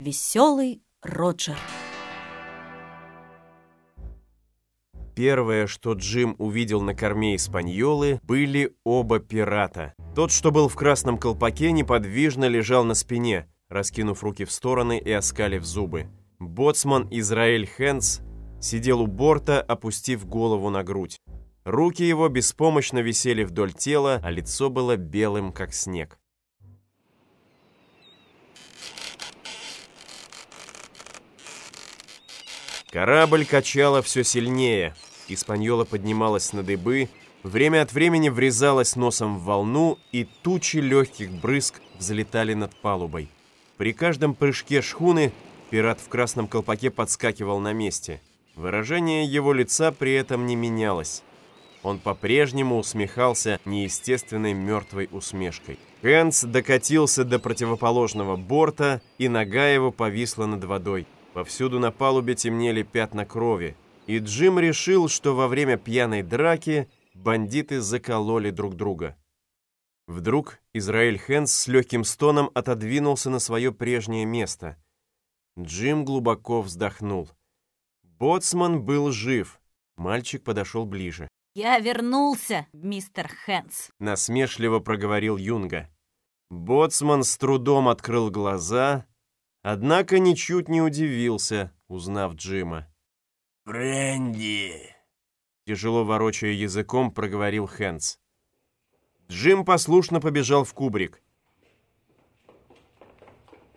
Веселый Роджер. Первое, что Джим увидел на корме Испаньолы, были оба пирата. Тот, что был в красном колпаке, неподвижно лежал на спине, раскинув руки в стороны и оскалив зубы. Боцман Израиль Хэнс сидел у борта, опустив голову на грудь. Руки его беспомощно висели вдоль тела, а лицо было белым, как снег. Корабль качало все сильнее. Испаньола поднималась на дыбы, время от времени врезалась носом в волну, и тучи легких брызг взлетали над палубой. При каждом прыжке шхуны пират в красном колпаке подскакивал на месте. Выражение его лица при этом не менялось. Он по-прежнему усмехался неестественной мертвой усмешкой. Хэнс докатился до противоположного борта, и нога его повисла над водой. Повсюду на палубе темнели пятна крови, и Джим решил, что во время пьяной драки бандиты закололи друг друга. Вдруг Израиль Хэнс с легким стоном отодвинулся на свое прежнее место. Джим глубоко вздохнул. Боцман был жив. Мальчик подошел ближе. «Я вернулся, мистер Хэнс», — насмешливо проговорил Юнга. Боцман с трудом открыл глаза, однако ничуть не удивился, узнав Джима. «Бренди!» Тяжело ворочая языком, проговорил Хэнс. Джим послушно побежал в кубрик.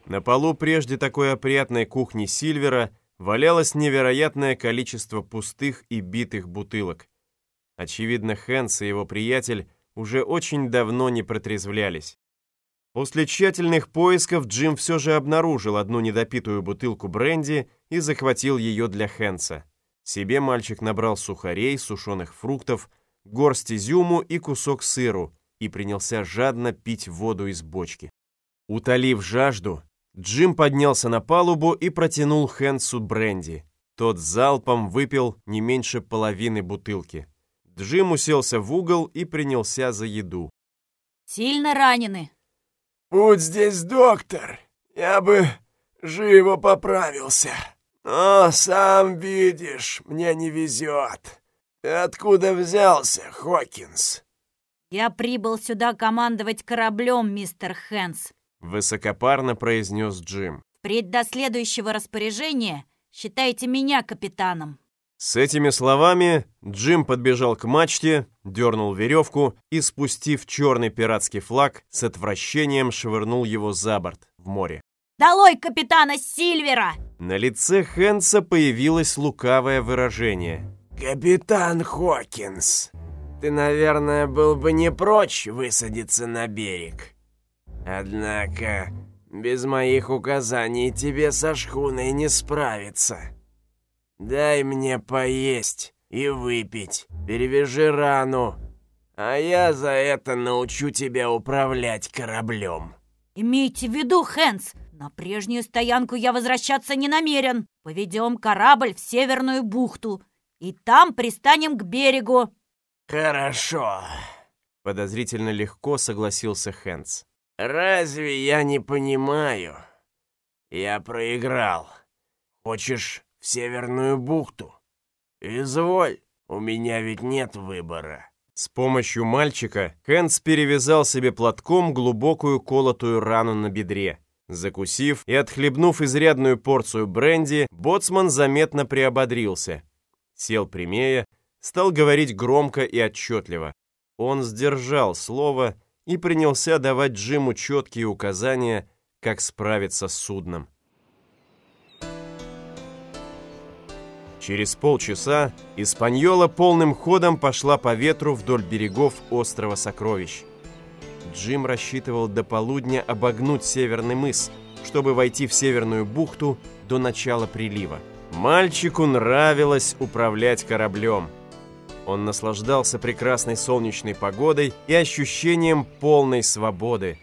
На полу прежде такой опрятной кухни Сильвера валялось невероятное количество пустых и битых бутылок. Очевидно, Хэнс и его приятель уже очень давно не протрезвлялись. После тщательных поисков Джим все же обнаружил одну недопитую бутылку бренди и захватил ее для Хэнса. Себе мальчик набрал сухарей, сушеных фруктов, горсть изюму и кусок сыру и принялся жадно пить воду из бочки. Утолив жажду, Джим поднялся на палубу и протянул Хэнсу бренди. Тот залпом выпил не меньше половины бутылки. Джим уселся в угол и принялся за еду. «Сильно ранены?» «Будь здесь доктор, я бы живо поправился. Но, сам видишь, мне не везет. Ты откуда взялся, Хокинс?» «Я прибыл сюда командовать кораблем, мистер Хэнс», высокопарно произнес Джим. «Впредь до следующего распоряжения считайте меня капитаном». С этими словами Джим подбежал к мачте, дернул веревку и, спустив черный пиратский флаг, с отвращением швырнул его за борт в море. «Долой капитана Сильвера!» На лице Хэнса появилось лукавое выражение. «Капитан Хокинс, ты, наверное, был бы не прочь высадиться на берег. Однако, без моих указаний тебе со шхуной не справиться». Дай мне поесть и выпить. Перевяжи рану. А я за это научу тебя управлять кораблем. Имейте в виду, Хэнс, на прежнюю стоянку я возвращаться не намерен. Поведем корабль в Северную бухту. И там пристанем к берегу. Хорошо. Подозрительно легко согласился Хэнс. Разве я не понимаю? Я проиграл. Хочешь в Северную бухту. Изволь, у меня ведь нет выбора. С помощью мальчика Хэнс перевязал себе платком глубокую колотую рану на бедре. Закусив и отхлебнув изрядную порцию бренди, боцман заметно приободрился. Сел прямее, стал говорить громко и отчетливо. Он сдержал слово и принялся давать Джиму четкие указания, как справиться с судном. Через полчаса Испаньола полным ходом пошла по ветру вдоль берегов острова Сокровищ. Джим рассчитывал до полудня обогнуть Северный мыс, чтобы войти в Северную бухту до начала прилива. Мальчику нравилось управлять кораблем. Он наслаждался прекрасной солнечной погодой и ощущением полной свободы –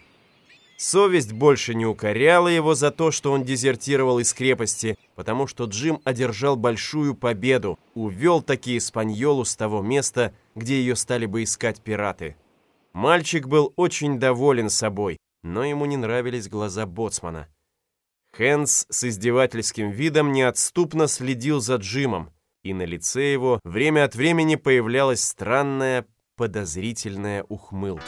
Совесть больше не укоряла его за то, что он дезертировал из крепости, потому что Джим одержал большую победу, увел таки Испаньолу с того места, где ее стали бы искать пираты. Мальчик был очень доволен собой, но ему не нравились глаза боцмана. Хэнс с издевательским видом неотступно следил за Джимом, и на лице его время от времени появлялась странная подозрительная ухмылка.